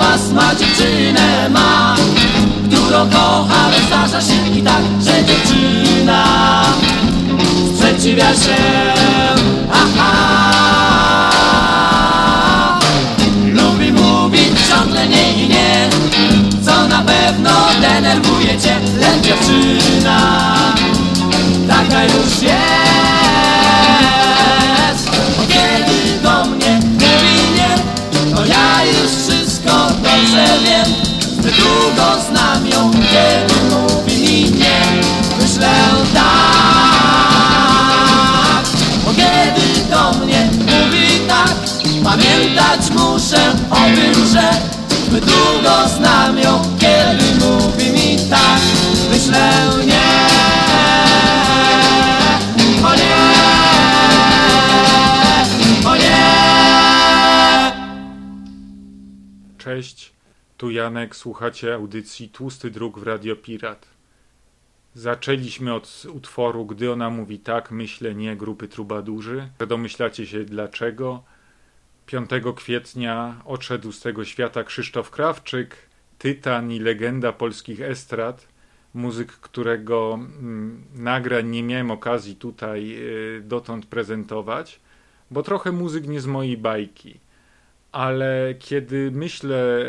was ma dziewczynę ma Którą kocha, ale zdarza się i tak, że dziewczyna Sprzeciwia się. Aha Lubi mówić ciągle nie i nie Co na pewno denerwuje cię Lecz dziewczyna Taka już jest Kiedy mi nie Myślę tak. Bo kiedy do mnie mówi tak Pamiętać muszę o tym, że Zbyt długo znam ją Kiedy mówi mi tak Myślę nie. O nie O nie. Cześć, tu Janek, słuchacie audycji Tłusty Druk w Radio Pirat. Zaczęliśmy od utworu Gdy ona mówi tak, myślę nie grupy Trubadurzy. Domyślacie się dlaczego. 5 kwietnia odszedł z tego świata Krzysztof Krawczyk, tytan i legenda polskich estrad, muzyk, którego mm, nagrań nie miałem okazji tutaj y, dotąd prezentować, bo trochę muzyk nie z mojej bajki ale kiedy myślę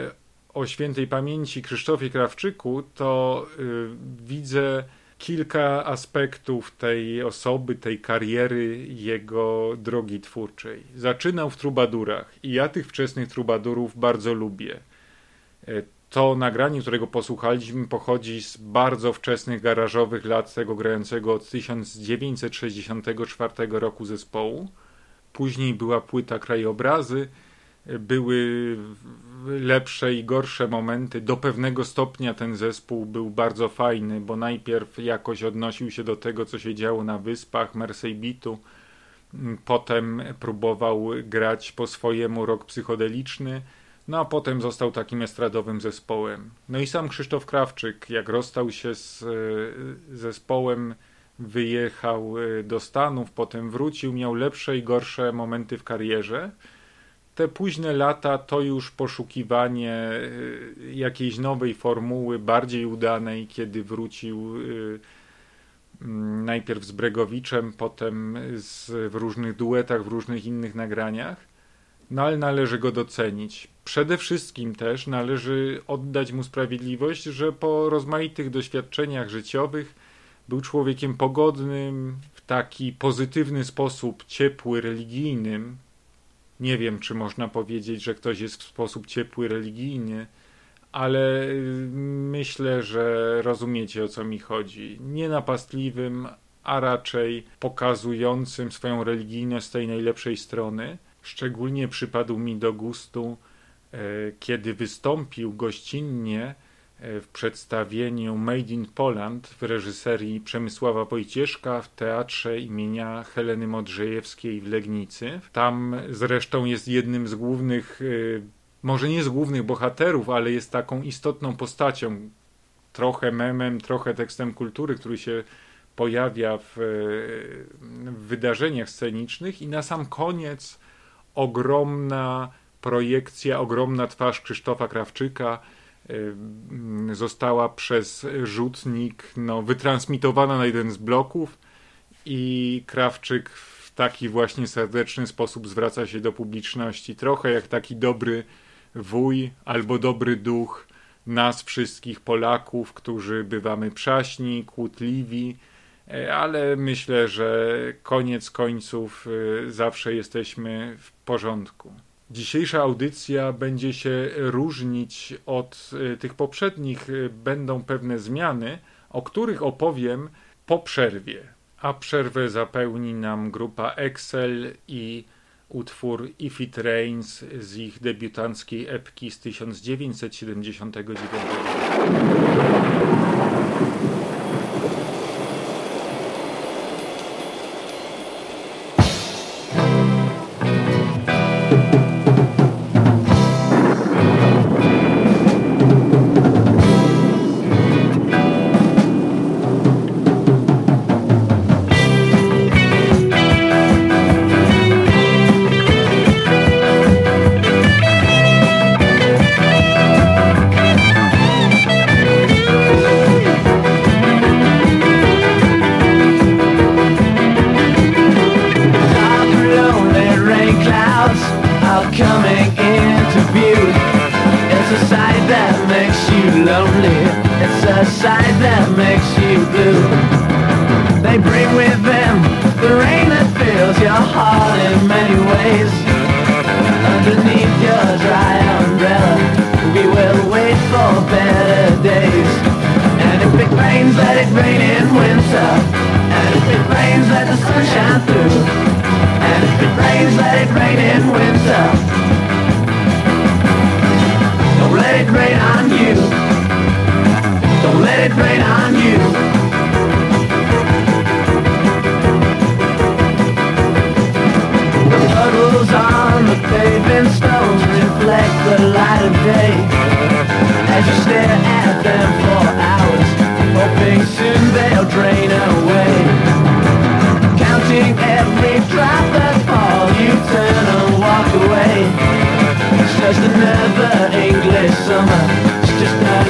o świętej pamięci Krzysztofie Krawczyku, to y, widzę kilka aspektów tej osoby, tej kariery, jego drogi twórczej. Zaczynał w trubadurach i ja tych wczesnych trubadurów bardzo lubię. E, To nagranie, którego posłuchaliśmy, pochodzi z bardzo wczesnych garażowych lat tego grającego od 1964 roku zespołu. Później była płyta Krajobrazy, były lepsze i gorsze momenty. Do pewnego stopnia ten zespół był bardzo fajny, bo najpierw jakoś odnosił się do tego, co się działo na wyspach Merseybitu. Potem próbował grać po swojemu rok psychodeliczny, no a potem został takim estradowym zespołem. No i sam Krzysztof Krawczyk, jak rozstał się z e, zespołem, wyjechał e, do Stanów, potem wrócił, miał lepsze i gorsze momenty w karierze te późne lata to już poszukiwanie y, jakiejś nowej formuły, bardziej udanej, kiedy wrócił y, mm, najpierw z Bregowiczem, potem z, w różnych duetach, w różnych innych nagraniach. No ale należy go docenić. Przede wszystkim też należy oddać mu sprawiedliwość, że po rozmaitych doświadczeniach życiowych był człowiekiem pogodnym, w taki pozytywny sposób, ciepły, religijnym, nie wiem, czy można powiedzieć, że ktoś jest w sposób ciepły religijny, ale y, myślę, że rozumiecie o co mi chodzi. Nie napastliwym, a raczej pokazującym swoją religijność z tej najlepszej strony. Szczególnie przypadł mi do gustu, e, kiedy wystąpił gościnnie w przedstawieniu Made in Poland w reżyserii Przemysława Wojcieszka w teatrze imienia Heleny Modrzejewskiej w Legnicy. Tam zresztą jest jednym z głównych, e, może nie z głównych bohaterów, ale jest taką istotną postacią, trochę memem, trochę tekstem kultury, który się pojawia w, w wydarzeniach scenicznych i na sam koniec ogromna projekcja, ogromna twarz Krzysztofa Krawczyka została przez rzutnik no, wytransmitowana na jeden z bloków i Krawczyk w taki właśnie serdeczny sposób zwraca się do publiczności, trochę jak taki dobry wuj albo dobry duch nas wszystkich Polaków, którzy bywamy przaśni, kłótliwi, e, ale myślę, że koniec końców e, zawsze jesteśmy w porządku. Dzisiejsza audycja będzie się różnić od e, tych poprzednich. Będą pewne zmiany, o których opowiem po przerwie. A przerwę zapełni nam grupa Excel i utwór If It Rains z ich debiutanckiej epki z 1979. czas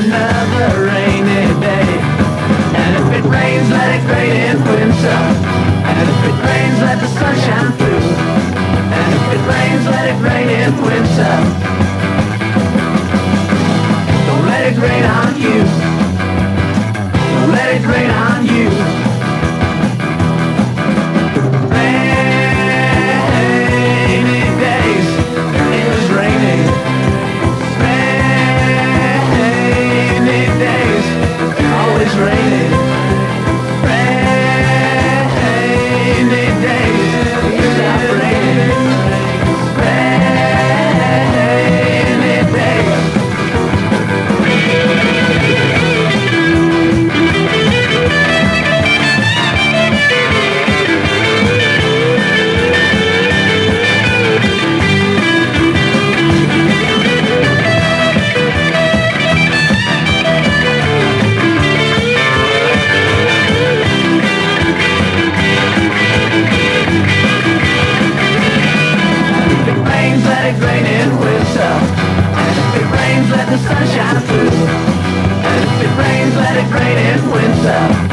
another rainy day. And if it rains, let it rain in winter. And if it rains, let the sun shine through. And if it rains, let it rain in winter. Don't let it rain on you. Don't let it rain on through. And if it rains, let it rain in winter.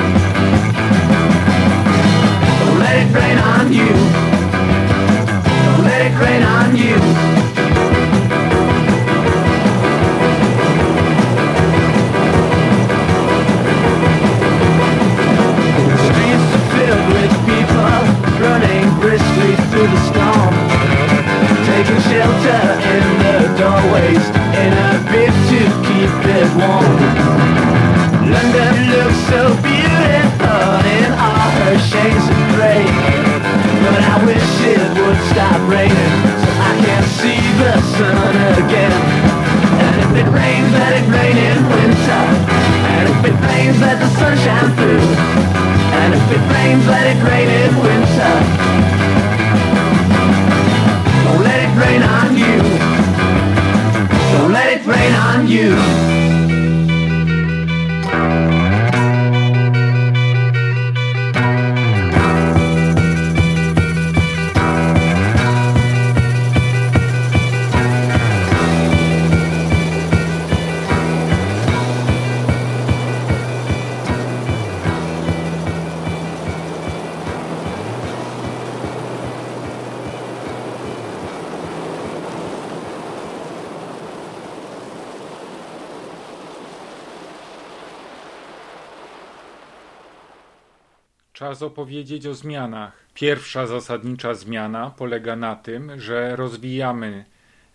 Opowiedzieć o zmianach. Pierwsza zasadnicza zmiana polega na tym, że rozwijamy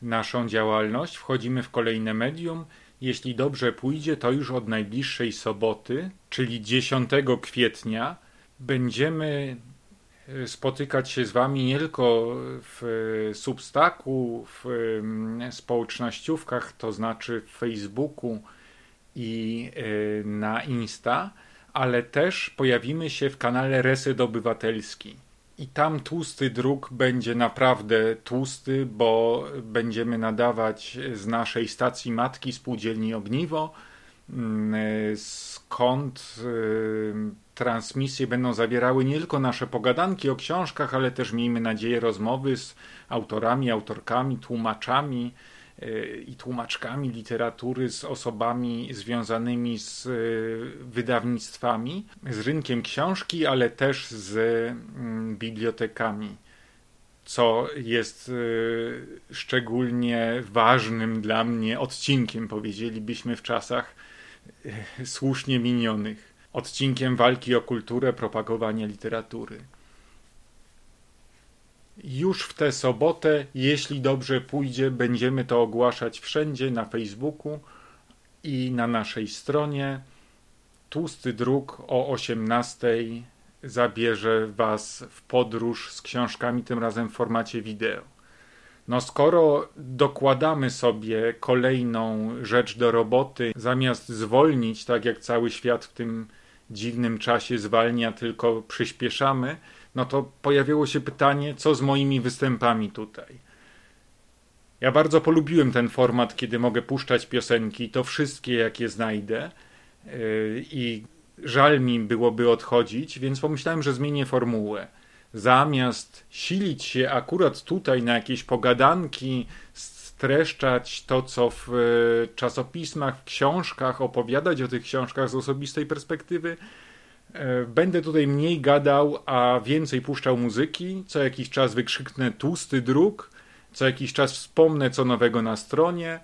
naszą działalność, wchodzimy w kolejne medium. Jeśli dobrze pójdzie, to już od najbliższej soboty, czyli 10 kwietnia, będziemy e, spotykać się z Wami nie tylko w Substaku, w społecznościówkach, to znaczy w Facebooku i e, na Insta, ale też pojawimy się w kanale Reset Obywatelski. I tam tłusty druk będzie naprawdę tłusty, bo będziemy nadawać z naszej stacji matki spółdzielni Ogniwo, mm, skąd y, transmisje będą zawierały nie tylko nasze pogadanki o książkach, ale też miejmy nadzieję rozmowy z autorami, autorkami, tłumaczami, i tłumaczkami literatury, z osobami związanymi z y, wydawnictwami, z rynkiem książki, ale też z mm, bibliotekami. Co jest y, szczególnie ważnym dla mnie odcinkiem, powiedzielibyśmy w czasach słusznie minionych. Odcinkiem walki o kulturę, propagowania literatury. Już w tę sobotę, jeśli dobrze pójdzie, będziemy to ogłaszać wszędzie na Facebooku i na naszej stronie. Tłusty druk o 18 zabierze Was w podróż z książkami, tym razem w formacie wideo. No, skoro dokładamy sobie kolejną rzecz do roboty, zamiast zwolnić, tak jak cały świat w tym dziwnym czasie zwalnia, tylko przyspieszamy, no to pojawiło się pytanie, co z moimi występami tutaj. Ja bardzo polubiłem ten format, kiedy mogę puszczać piosenki, to wszystkie, jakie znajdę. Yy, I żal mi byłoby odchodzić, więc pomyślałem, że zmienię formułę. Zamiast silić się akurat tutaj na jakieś pogadanki, streszczać to, co w yy, czasopismach, w książkach, opowiadać o tych książkach z osobistej perspektywy, będę tutaj mniej gadał, a więcej puszczał muzyki. Co jakiś czas wykrzyknę tłusty druk, co jakiś czas wspomnę co nowego na stronie.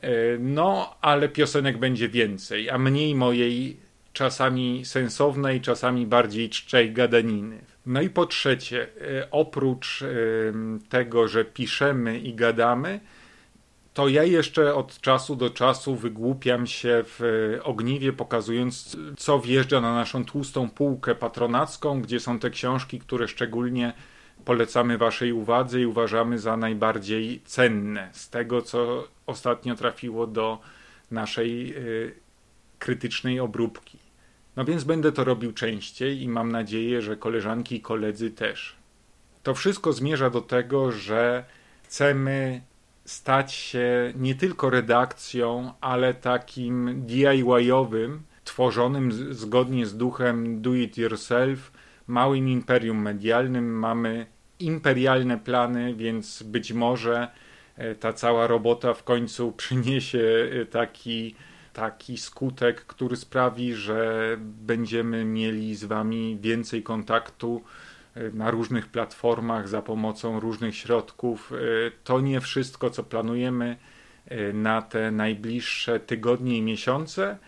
E, no, ale piosenek będzie więcej, a mniej mojej czasami sensownej, czasami bardziej czczej gadaniny. No i po trzecie, e, oprócz tego, że piszemy i gadamy, to ja jeszcze od czasu do czasu wygłupiam się w e, ogniwie, pokazując, co wjeżdża na naszą tłustą półkę patronacką, gdzie są te książki, które szczególnie polecamy Waszej uwadze i uważamy za najbardziej cenne z tego, co ostatnio trafiło do naszej y, krytycznej obróbki. No więc będę to robił częściej i mam nadzieję, że koleżanki i koledzy też. To wszystko zmierza do tego, że chcemy stać się nie tylko redakcją, ale takim DIY-owym, tworzonym zgodnie z duchem do it yourself, małym imperium medialnym. Mamy imperialne plany, więc być może e, ta cała robota w końcu przyniesie e, taki, taki skutek, który sprawi, że będziemy mieli z Wami więcej kontaktu na różnych platformach za pomocą różnych środków. E, to nie wszystko, co planujemy e, na te najbliższe tygodnie i miesiące.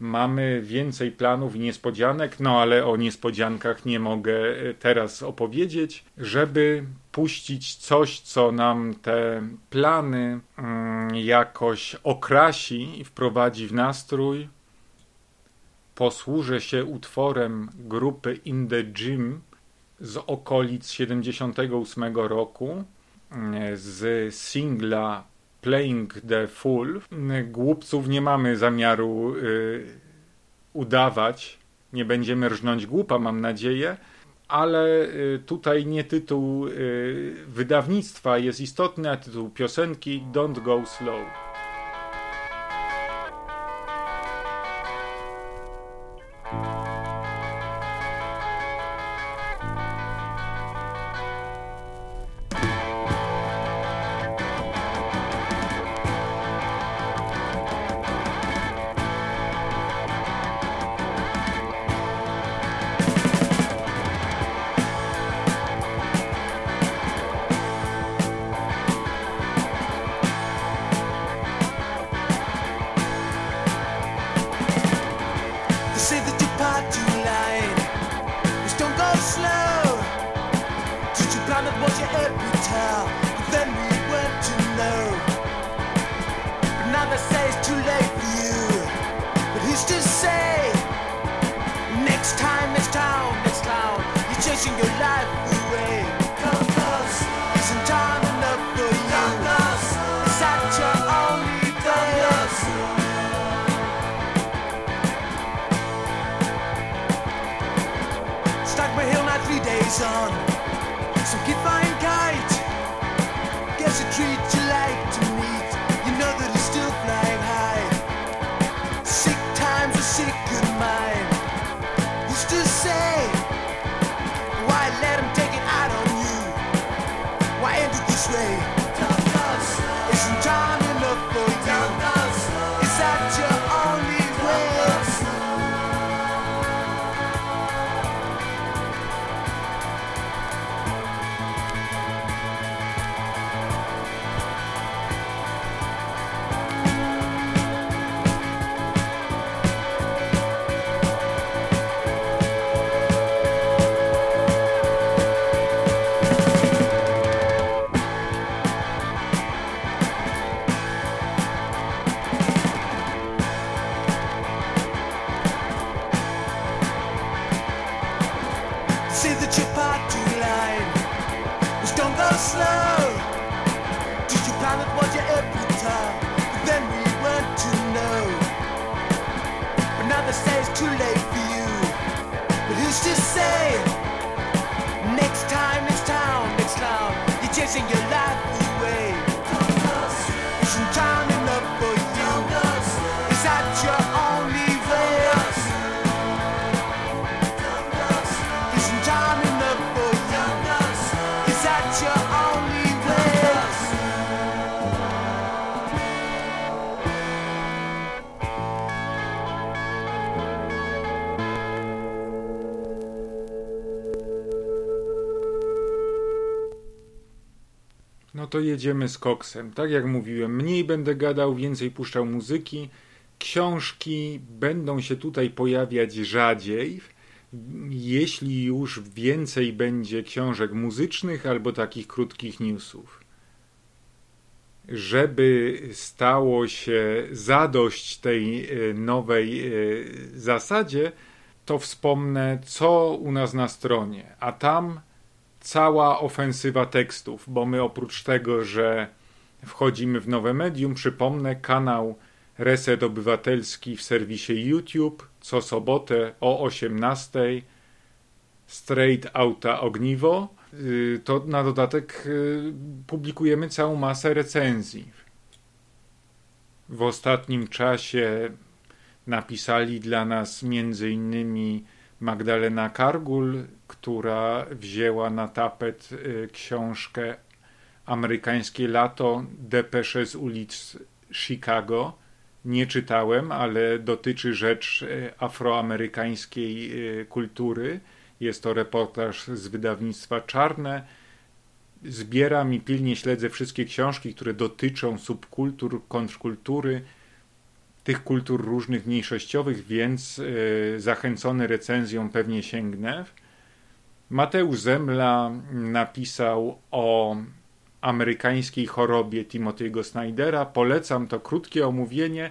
Mamy więcej planów i niespodzianek, no ale o niespodziankach nie mogę e, teraz opowiedzieć, żeby puścić coś, co nam te plany mm, jakoś okrasi i wprowadzi w nastrój. Posłużę się utworem grupy In the Gym z okolic 78 roku e, z singla Playing the Fool. Głupców nie mamy zamiaru y, udawać, nie będziemy rżnąć głupa, mam nadzieję, ale tutaj nie tytuł y, wydawnictwa jest istotny, a tytuł piosenki Don't Go Slow. Islam. To jedziemy z koksem. Tak jak mówiłem, mniej będę gadał, więcej puszczał muzyki. Książki będą się tutaj pojawiać rzadziej. Jeśli już więcej będzie książek muzycznych albo takich krótkich newsów. Żeby stało się zadość tej e, nowej e, zasadzie, to wspomnę, co u nas na stronie. A tam cała ofensywa tekstów, bo my oprócz tego, że wchodzimy w nowe medium, przypomnę, kanał Reset Obywatelski w serwisie YouTube co sobotę o 18 Straight Auta Ogniwo. Y, To na dodatek y, publikujemy całą masę recenzji. W ostatnim czasie napisali dla nas między innymi Magdalena Kargul, która wzięła na tapet y, książkę Amerykańskie lato Depesze z ulic Chicago. Nie czytałem, ale dotyczy rzecz y, afroamerykańskiej y, kultury. Jest to reportaż z wydawnictwa Czarne. Zbieram i pilnie śledzę wszystkie książki, które dotyczą subkultur, kontrkultury, tych kultur różnych mniejszościowych, więc y, zachęcony recenzją pewnie sięgnę. Mateusz Zemla napisał o amerykańskiej chorobie Timothy'ego Snydera. Polecam to krótkie omówienie,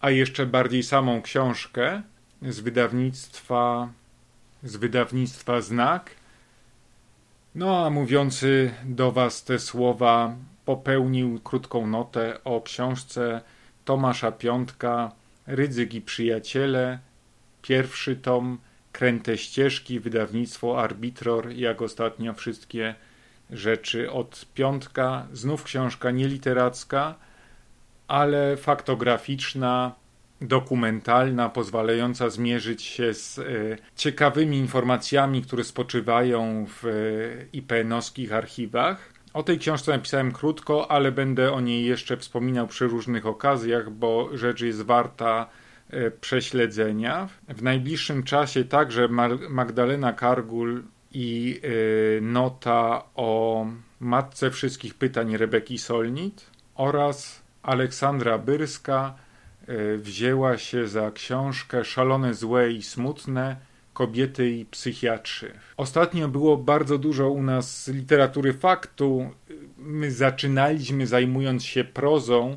a jeszcze bardziej samą książkę z wydawnictwa z wydawnictwa Znak. No a mówiący do Was te słowa popełnił krótką notę o książce Tomasza Piątka Rydzyk i Przyjaciele, pierwszy tom, Kręte ścieżki, wydawnictwo Arbitror, jak ostatnio wszystkie rzeczy od Piątka. Znów książka nieliteracka, ale faktograficzna, dokumentalna, pozwalająca zmierzyć się z e, ciekawymi informacjami, które spoczywają w e, IPN-owskich archiwach. O tej książce napisałem krótko, ale będę o niej jeszcze wspominał przy różnych okazjach, bo rzecz jest warta e, prześledzenia. W najbliższym czasie także Magdalena Kargul i e, nota o matce wszystkich pytań Rebeki Solnit oraz Aleksandra Byrska e, wzięła się za książkę Szalone, złe i smutne kobiety i psychiatrzy. Ostatnio było bardzo dużo u nas literatury faktu. My zaczynaliśmy zajmując się prozą,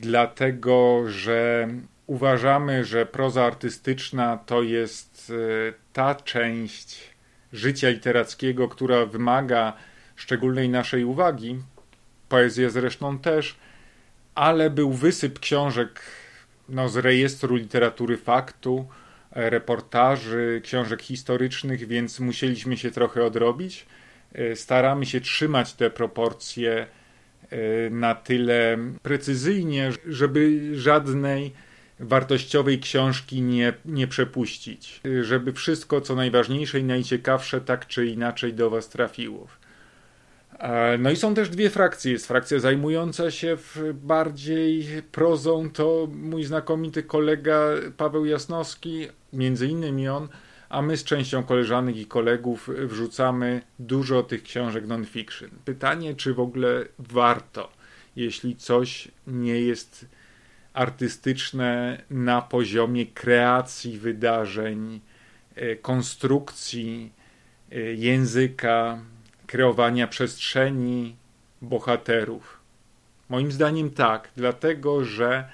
dlatego że uważamy, że proza artystyczna to jest e, ta część życia literackiego, która wymaga szczególnej naszej uwagi. Poezja zresztą też, ale był wysyp książek no, z rejestru literatury faktu, reportaży, książek historycznych, więc musieliśmy się trochę odrobić. Staramy się trzymać te proporcje na tyle precyzyjnie, żeby żadnej wartościowej książki nie, nie przepuścić. Żeby wszystko, co najważniejsze i najciekawsze, tak czy inaczej do Was trafiło. E, no i są też dwie frakcje. Jest frakcja zajmująca się bardziej prozą, to mój znakomity kolega Paweł Jasnowski, między innymi on, a my z częścią koleżanek i kolegów wrzucamy dużo tych książek non-fiction. Pytanie, czy w ogóle warto, jeśli coś nie jest artystyczne na poziomie kreacji wydarzeń, e, konstrukcji e, języka, kreowania przestrzeni, bohaterów. Moim zdaniem tak, dlatego że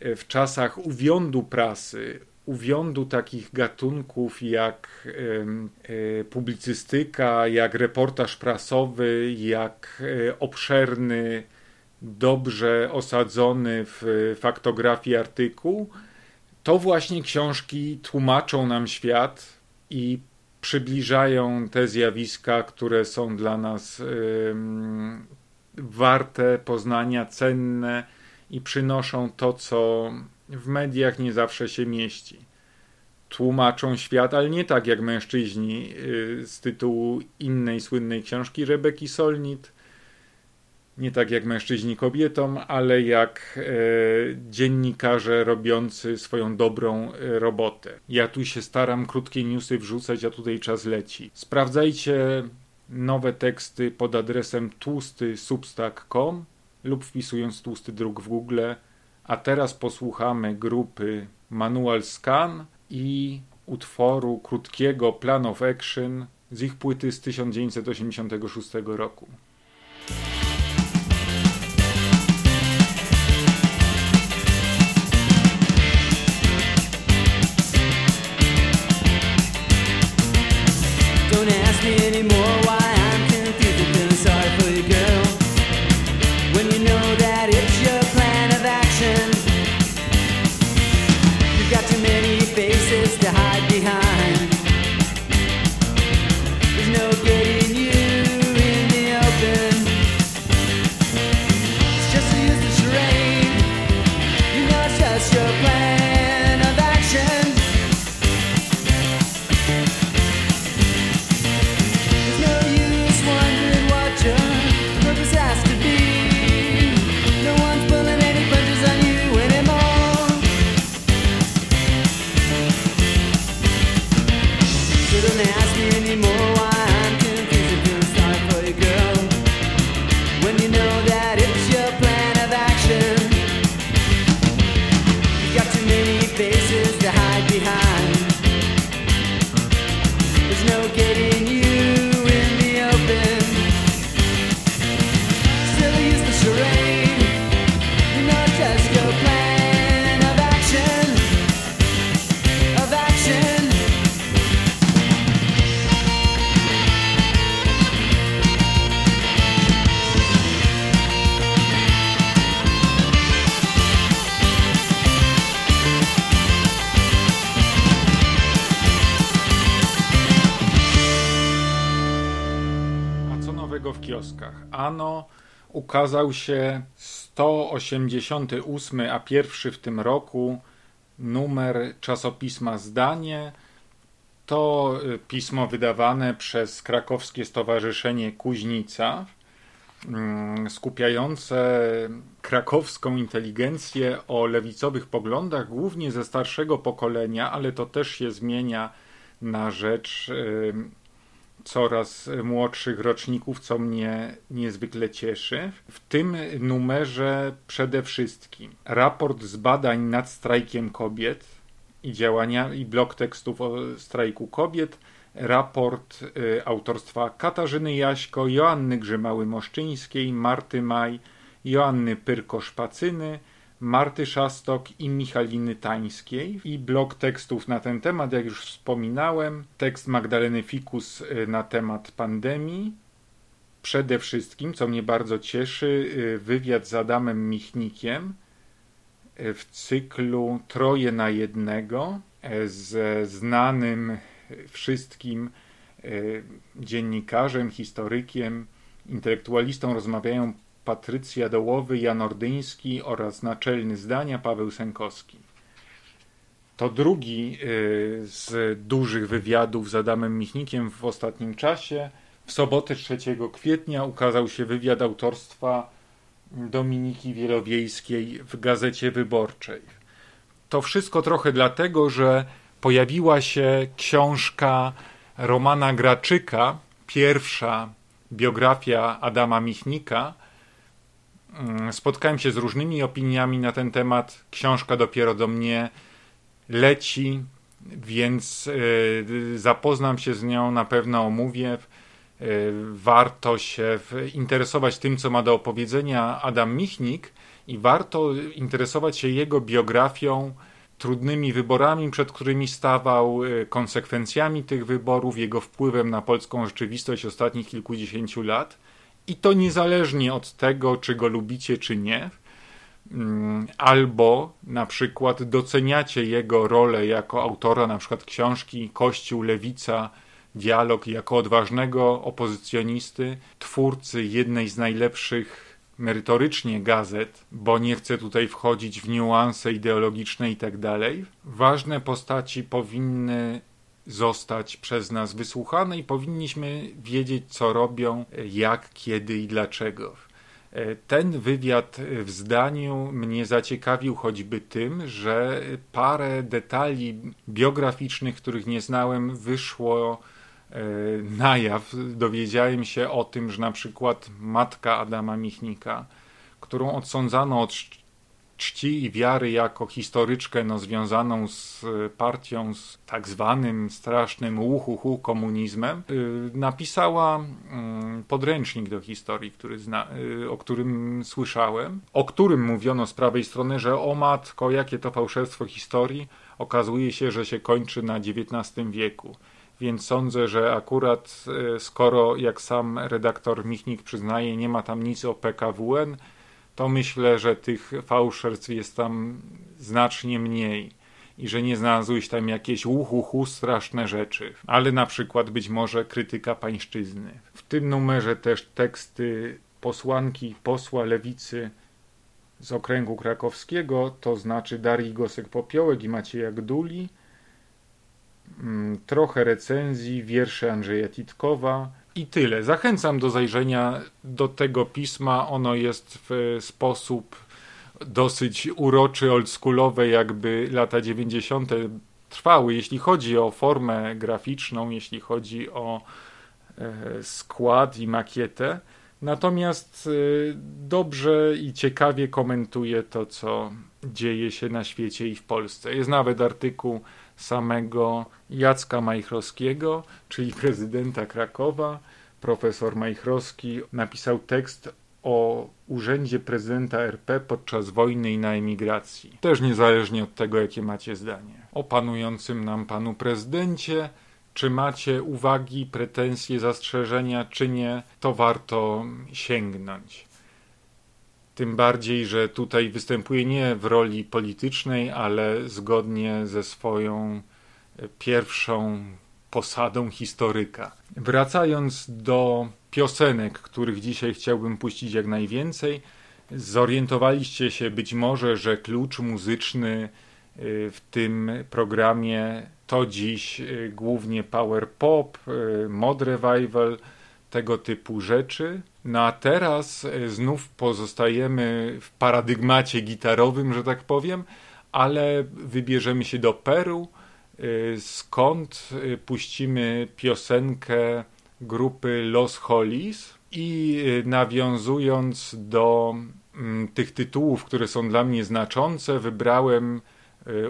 e, w czasach uwiądu prasy, uwiądu takich gatunków jak publicystyka, jak reportaż prasowy, jak obszerny dobrze osadzony w faktografii artykuł, to właśnie książki tłumaczą nam świat i przybliżają te zjawiska, które są dla nas warte poznania, cenne i przynoszą to, co w mediach nie zawsze się mieści. Tłumaczą świat, ale nie tak jak mężczyźni yy, z tytułu innej słynnej książki Rebeki Solnit, nie tak jak mężczyźni kobietom, ale jak e, dziennikarze robiący swoją dobrą e, robotę. Ja tu się staram krótkie newsy wrzucać, a tutaj czas leci. Sprawdzajcie nowe teksty pod adresem tłustysubstack.com lub wpisując tłusty druk w Google. A teraz posłuchamy grupy Manual Scan i utworu krótkiego Plan of Action z ich płyty z 1986 roku. Ukazał się 188, a pierwszy w tym roku numer czasopisma Zdanie. To y, pismo wydawane przez krakowskie Stowarzyszenie Kuźnica, mm, skupiające krakowską inteligencję o lewicowych poglądach, głównie ze starszego pokolenia, ale to też się zmienia na rzecz y, coraz młodszych roczników, co mnie niezwykle cieszy. W tym numerze przede wszystkim raport z badań nad strajkiem kobiet i działania i blok tekstów o strajku kobiet, raport y, autorstwa Katarzyny Jaśko, Joanny Grzymały-Moszczyńskiej, Marty Maj, Joanny Pyrko-Szpacyny, Marty Szastok i Michaliny Tańskiej i blok tekstów na ten temat, jak już wspominałem, tekst Magdaleny Fikus y, na temat pandemii. Przede wszystkim, co mnie bardzo cieszy, y, wywiad z Adamem Michnikiem y, w cyklu Troje na jednego. ze znanym wszystkim dziennikarzem, historykiem, intelektualistą rozmawiają Patrycja Dołowy, Jan Ordyński oraz naczelny zdania Paweł Sękowski. To drugi z dużych wywiadów z Adamem Michnikiem w ostatnim czasie. W sobotę 3 kwietnia ukazał się wywiad autorstwa Dominiki Wielowiejskiej w Gazecie Wyborczej. To wszystko trochę dlatego, że pojawiła się książka Romana Graczyka, pierwsza biografia Adama Michnika. Mm, spotkałem się z różnymi opiniami na ten temat. Książka dopiero do mnie leci, więc yy, zapoznam się z nią, na pewno omówię. Y, warto się interesować tym, co ma do opowiedzenia Adam Michnik i warto interesować się jego biografią, trudnymi wyborami, przed którymi stawał, y, konsekwencjami tych wyborów, jego wpływem na polską rzeczywistość ostatnich kilkudziesięciu lat. I to niezależnie od tego, czy go lubicie, czy nie. Mm, albo na przykład doceniacie jego rolę jako autora, na przykład książki Kościół, Lewica, dialog jako odważnego opozycjonisty, twórcy jednej z najlepszych merytorycznie gazet, bo nie chcę tutaj wchodzić w niuanse ideologiczne i tak dalej. Ważne postaci powinny zostać przez nas wysłuchane i powinniśmy wiedzieć, co robią, jak, kiedy i dlaczego. Ten wywiad w zdaniu mnie zaciekawił choćby tym, że parę detali biograficznych, których nie znałem, wyszło E, na jaw dowiedziałem się o tym, że na przykład matka Adama Michnika, którą odsądzano od czci i wiary jako historyczkę no, związaną z partią, z tak zwanym strasznym uhuhu komunizmem, y, napisała mm, podręcznik do historii, który zna, y, o którym słyszałem, o którym mówiono z prawej strony, że o matko, jakie to fałszerstwo historii, okazuje się, że się kończy na XIX wieku. Więc sądzę, że akurat skoro, jak sam redaktor Michnik przyznaje, nie ma tam nic o PKWN, to myślę, że tych fałszerstw jest tam znacznie mniej i że nie znalazłeś tam jakieś uhuhu straszne rzeczy, ale na przykład być może krytyka pańszczyzny. W tym numerze też teksty posłanki posła lewicy z okręgu krakowskiego, to znaczy Darii Gosek-Popiołek i Macieja Gduli, Mm, trochę recenzji, wiersze Andrzeja Titkowa i tyle. Zachęcam do zajrzenia do tego pisma. Ono jest w sposób dosyć uroczy, oldschoolowy, jakby lata 90. trwały, jeśli chodzi o formę graficzną, jeśli chodzi o e, skład i makietę. Natomiast e, dobrze i ciekawie komentuje to, co dzieje się na świecie i w Polsce. Jest nawet artykuł samego Jacka Majchrowskiego, czyli prezydenta Krakowa. Profesor Majchrowski napisał tekst o urzędzie prezydenta RP podczas wojny i na emigracji. Też niezależnie od tego, jakie macie zdanie. O panującym nam panu prezydencie, czy macie uwagi, pretensje, zastrzeżenia, czy nie, to warto sięgnąć. Tym bardziej, że tutaj występuje nie w roli politycznej, ale zgodnie ze swoją e, pierwszą posadą historyka. Wracając do piosenek, których dzisiaj chciałbym puścić jak najwięcej, zorientowaliście się być może, że klucz muzyczny e, w tym programie to dziś e, głównie power pop, mod revival, tego typu rzeczy. No a teraz e, znów pozostajemy w paradygmacie gitarowym, że tak powiem, ale wybierzemy się do Peru, e, skąd e, puścimy piosenkę grupy Los Hollies i nawiązując do mm, tych tytułów, które są dla mnie znaczące, wybrałem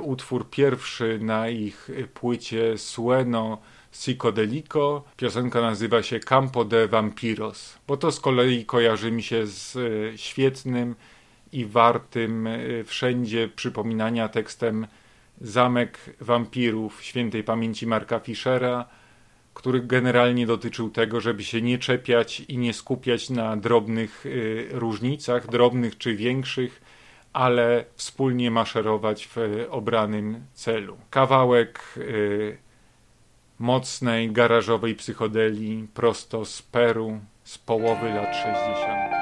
utwór pierwszy na ich płycie Sueno Psychodelico. Piosenka nazywa się Campo de Vampiros, bo to z kolei kojarzy mi się z e, świetnym i wartym e, wszędzie przypominania tekstem Zamek Wampirów świętej pamięci Marka Fischera, który generalnie dotyczył tego, żeby się nie czepiać i nie skupiać na drobnych e, różnicach, drobnych czy większych, ale wspólnie maszerować w obranym celu. Kawałek mocnej garażowej psychodelii prosto z Peru z połowy lat 60.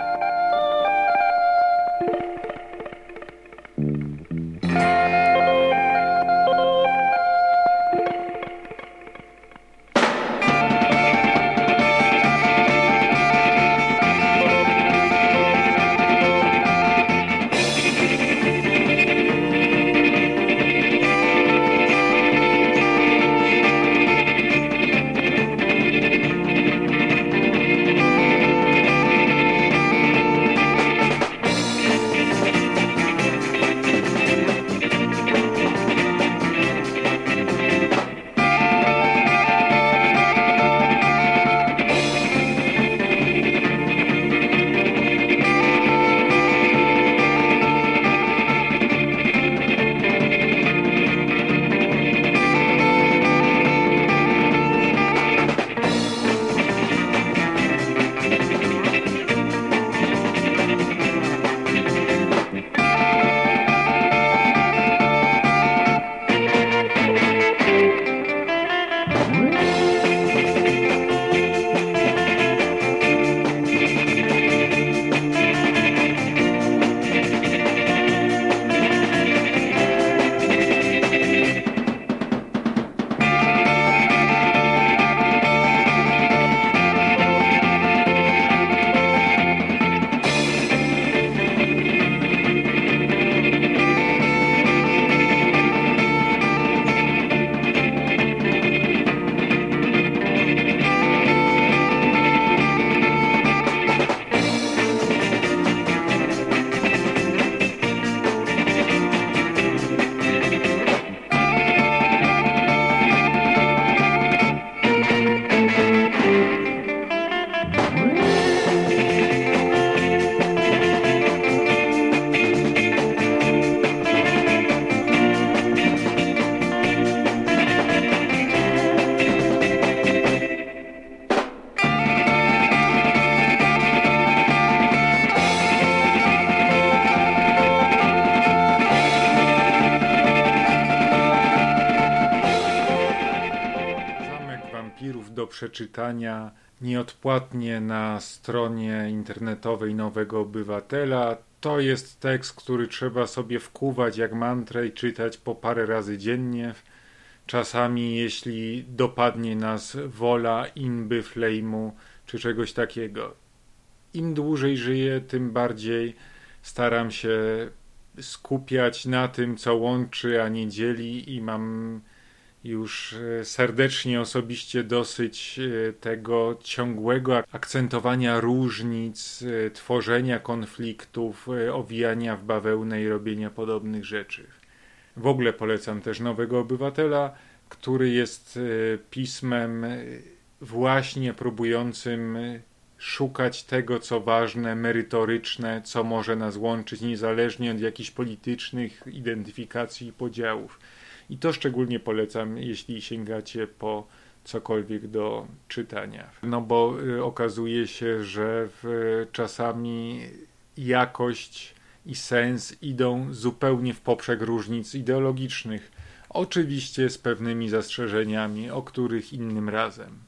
przeczytania nieodpłatnie na stronie internetowej Nowego Obywatela. To jest tekst, który trzeba sobie wkuwać jak mantrę i czytać po parę razy dziennie. Czasami, jeśli dopadnie nas wola inby, flejmu czy czegoś takiego. Im dłużej żyję, tym bardziej staram się skupiać na tym, co łączy, a nie dzieli, i mam już e, serdecznie, osobiście dosyć e, tego ciągłego akcentowania różnic, e, tworzenia konfliktów, owijania w bawełnę i robienia podobnych rzeczy. W ogóle polecam też Nowego Obywatela, który jest pismem właśnie próbującym szukać tego, co ważne, merytoryczne, co może nas łączyć, niezależnie od jakichś politycznych identyfikacji i podziałów. I to szczególnie polecam, jeśli sięgacie po cokolwiek do czytania. No bo y, okazuje się, że czasami jakość i sens idą zupełnie w poprzek różnic ideologicznych. Oczywiście z pewnymi zastrzeżeniami, o których innym razem.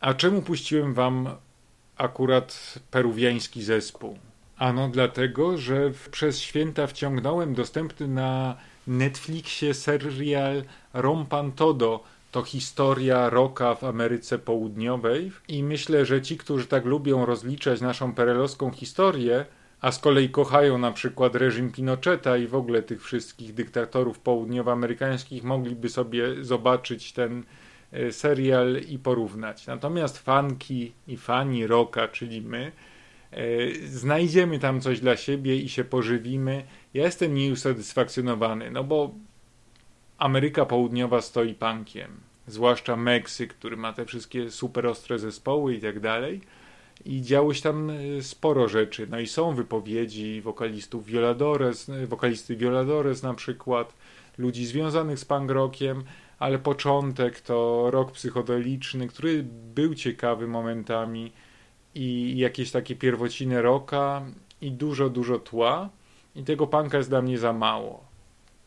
A czemu puściłem wam akurat peruwiański zespół? Ano dlatego, że przez święta wciągnąłem dostępny na Netflixie serial Rompan Todo to historia roka w Ameryce Południowej i myślę, że ci, którzy tak lubią rozliczać naszą perelowską historię, a z kolei kochają na przykład reżim Pinocheta i w ogóle tych wszystkich dyktatorów południowoamerykańskich, mogliby sobie zobaczyć ten e, serial i porównać. Natomiast fanki i fani roka, czyli my, e, znajdziemy tam coś dla siebie i się pożywimy ja jestem nieusatysfakcjonowany, no bo Ameryka Południowa stoi pankiem, zwłaszcza Meksyk, który ma te wszystkie super ostre zespoły i tak dalej. I działo się tam e, sporo rzeczy. No i są wypowiedzi wokalistów Violadores, e, wokalisty Violadores na przykład, ludzi związanych z punk rockiem, ale początek to rok psychodeliczny, który był ciekawy momentami i jakieś takie pierwociny rocka i dużo, dużo tła. I tego punka jest dla mnie za mało.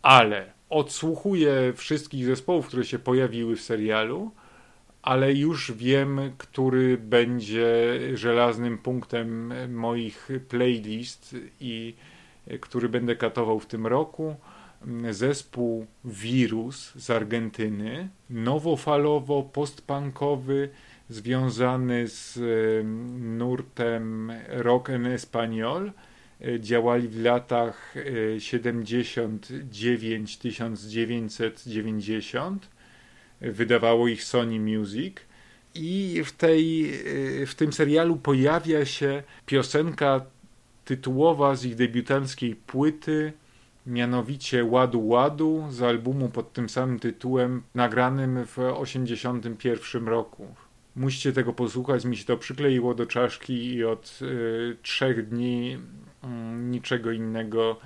Ale odsłuchuję wszystkich zespołów, które się pojawiły w serialu, ale już wiem, który będzie żelaznym punktem moich playlist i który będę katował w tym roku. Zespół Wirus z Argentyny, nowofalowo, postpunkowy, związany z nurtem rock en español. Działali w latach 79-1990. Wydawało ich Sony Music. I w, tej, w tym serialu pojawia się piosenka tytułowa z ich debiutanckiej płyty, mianowicie Ładu Ładu z albumu pod tym samym tytułem, nagranym w 1981 roku. Musicie tego posłuchać, mi się to przykleiło do czaszki i od y, trzech dni y, niczego innego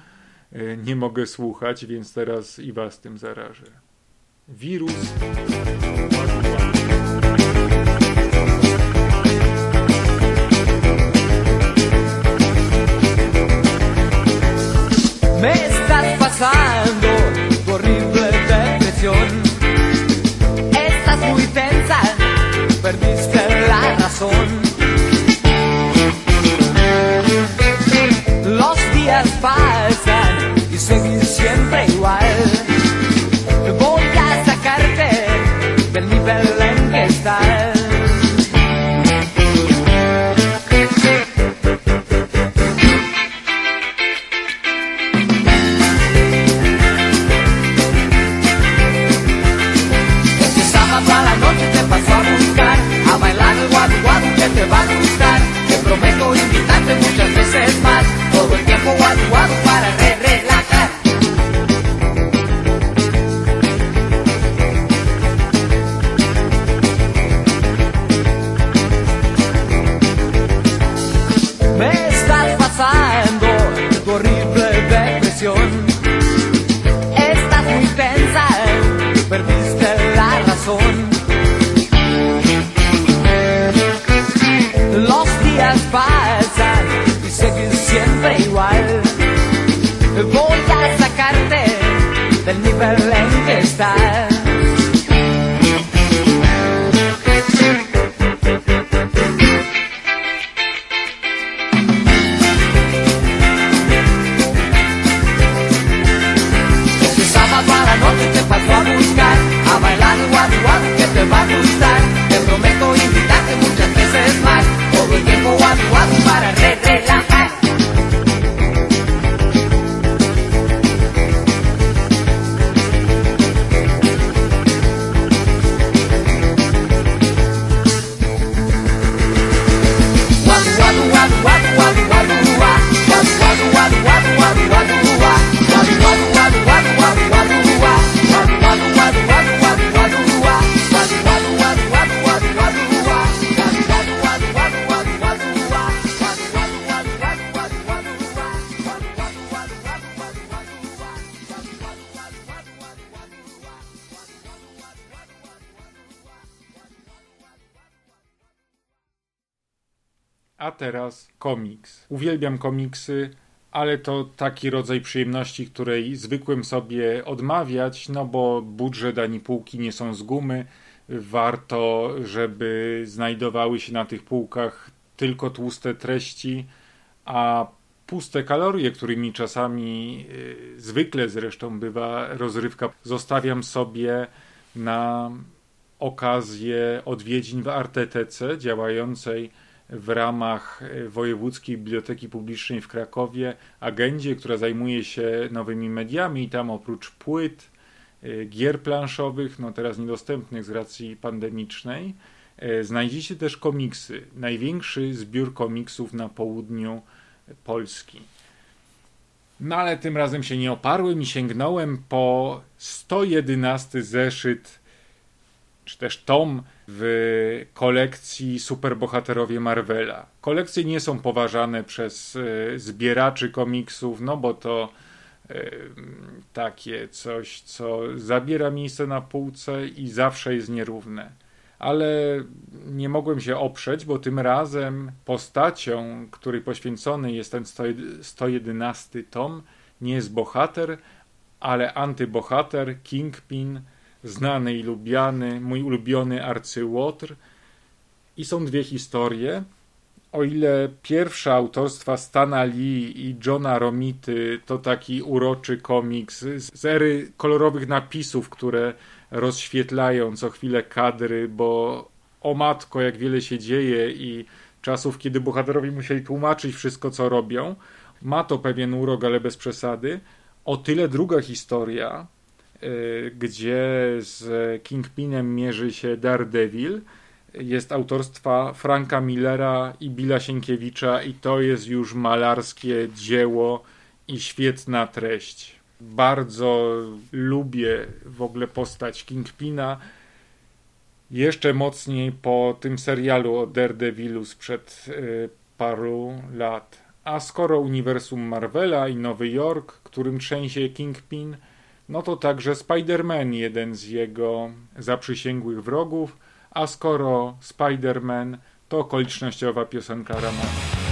y, nie mogę słuchać, więc teraz i was tym zarażę. Wirus. Me estás pasando horrible depresión. Estás muy tensa, perdiste la razón. Believe that teraz komiks. Uwielbiam komiksy, ale to taki rodzaj przyjemności, której zwykłem sobie odmawiać, no bo budżet ani półki nie są z gumy. Warto, żeby znajdowały się na tych półkach tylko tłuste treści, a puste kalorie, którymi czasami y, zwykle zresztą bywa rozrywka, zostawiam sobie na okazję odwiedzin w Artetece działającej w ramach e, Wojewódzkiej Biblioteki Publicznej w Krakowie agendzie, która zajmuje się nowymi mediami i tam oprócz płyt, e, gier planszowych, no teraz niedostępnych z racji pandemicznej, e, znajdziecie też komiksy. Największy zbiór komiksów na południu Polski. No ale tym razem się nie oparłem i sięgnąłem po 111 zeszyt, czy też tom w kolekcji Superbohaterowie Marvela. Kolekcje nie są poważane przez e, zbieraczy komiksów, no bo to e, takie coś, co zabiera miejsce na półce i zawsze jest nierówne. ale nie mogłem się oprzeć, bo tym razem postacią, której poświęcony jest ten 111 tom, nie jest bohater, ale antybohater, Kingpin, znany i lubiany, mój ulubiony arcyłotr. I są dwie historie. O ile pierwsza autorstwa Stana Lee i Johna Romity to taki uroczy komiks z ery kolorowych napisów, które rozświetlają co chwilę kadry, bo o matko, jak wiele się dzieje i czasów, kiedy bohaterowie musieli tłumaczyć wszystko, co robią. Ma to pewien urok, ale bez przesady. O tyle druga historia, gdzie z Kingpinem mierzy się Daredevil, jest autorstwa Franka Millera i Billa Sienkiewicza i to jest już malarskie dzieło i świetna treść. Bardzo lubię w ogóle postać Kingpina. Jeszcze mocniej po tym serialu o Daredevilu sprzed y, paru lat. A skoro uniwersum Marvela i Nowy Jork, którym trzęsie Kingpin, no to także Spider-Man, jeden z jego zaprzysięgłych wrogów, a skoro Spider-Man, to okolicznościowa piosenka Ramona.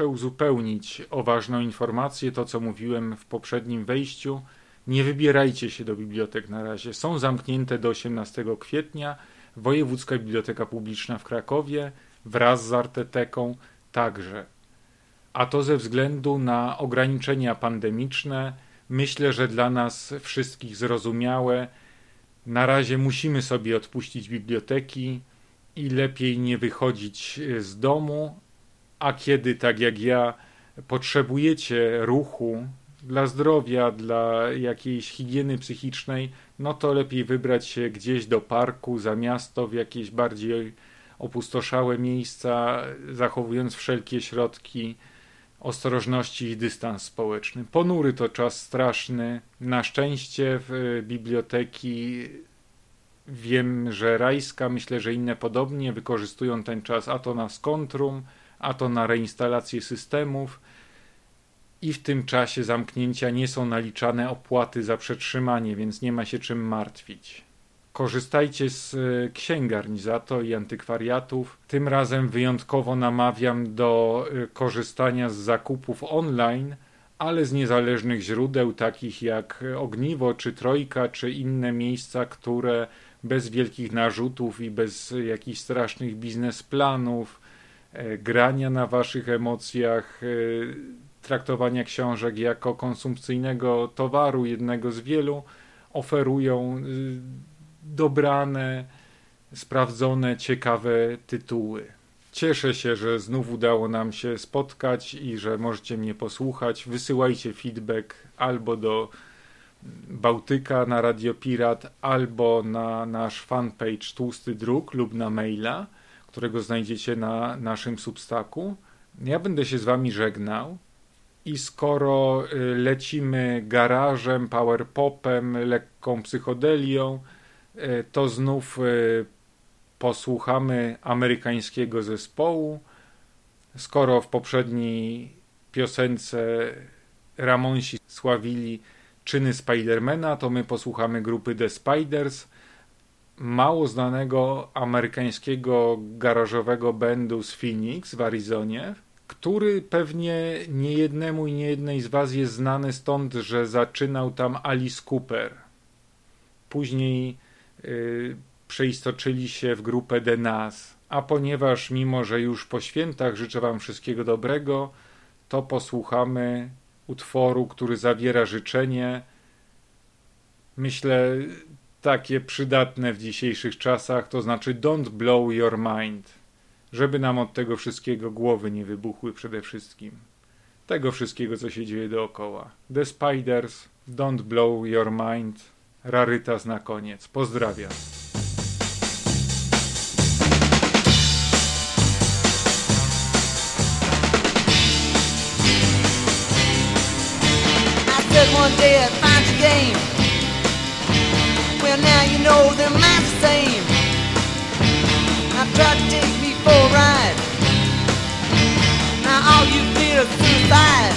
Muszę uzupełnić o ważną informację, to co mówiłem w poprzednim wejściu. Nie wybierajcie się do bibliotek na razie. Są zamknięte do 18 kwietnia. Wojewódzka Biblioteka Publiczna w Krakowie wraz z Arteteką także. A to ze względu na ograniczenia pandemiczne. Myślę, że dla nas wszystkich zrozumiałe. Na razie musimy sobie odpuścić biblioteki i lepiej nie wychodzić z domu, a kiedy, tak jak ja, potrzebujecie ruchu dla zdrowia, dla jakiejś higieny psychicznej, no to lepiej wybrać się gdzieś do parku, za miasto, w jakieś bardziej opustoszałe miejsca, zachowując wszelkie środki ostrożności i dystans społeczny. Ponury to czas straszny. Na szczęście w biblioteki wiem, że Rajska, myślę, że inne podobnie wykorzystują ten czas, a to na skontrum, a to na reinstalację systemów i w tym czasie zamknięcia nie są naliczane opłaty za przetrzymanie, więc nie ma się czym martwić. Korzystajcie z e, księgarni za to i antykwariatów. Tym razem wyjątkowo namawiam do e, korzystania z zakupów online, ale z niezależnych źródeł, takich jak Ogniwo, czy Trojka, czy inne miejsca, które bez wielkich narzutów i bez jakichś strasznych biznesplanów E, grania na waszych emocjach, e, traktowania książek jako konsumpcyjnego towaru, jednego z wielu, oferują e, dobrane, sprawdzone, ciekawe tytuły. Cieszę się, że znów udało nam się spotkać i że możecie mnie posłuchać. Wysyłajcie feedback albo do Bałtyka na Radio Pirat, albo na nasz fanpage Tłusty Druk lub na maila, którego znajdziecie na naszym substaku. Ja będę się z wami żegnał. I skoro y, lecimy garażem, powerpopem, lekką psychodelią, y, to znów y, posłuchamy amerykańskiego zespołu. Skoro w poprzedniej piosence Ramonsi sławili czyny Spidermana, to my posłuchamy grupy The Spiders, mało znanego amerykańskiego garażowego bandu z Phoenix w Arizonie, który pewnie niejednemu i niejednej z was jest znany stąd, że zaczynał tam Alice Cooper. Później yy, przeistoczyli się w grupę The Nas. A ponieważ mimo, że już po świętach życzę wam wszystkiego dobrego, to posłuchamy utworu, który zawiera życzenie. Myślę, takie przydatne w dzisiejszych czasach, to znaczy Don't Blow Your Mind. Żeby nam od tego wszystkiego głowy nie wybuchły przede wszystkim. Tego wszystkiego, co się dzieje dookoła. The Spiders, Don't Blow Your Mind, rarytas na koniec. Pozdrawiam. one day your game. Know they're the same. Now try to take me for a ride. Now all you feel is suicide.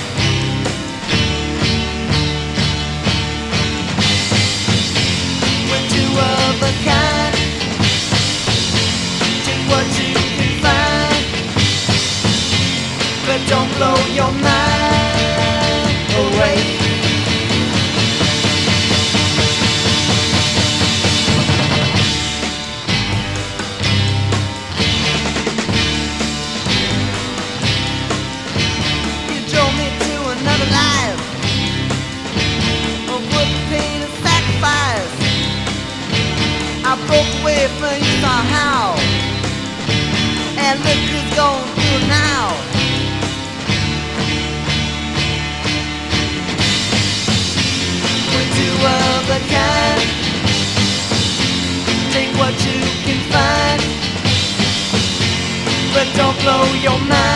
We're two of a kind. Take what you can find, but don't blow your mind away from you somehow, and look who's going through now. We're two of a kind. Take what you can find, but don't blow your mind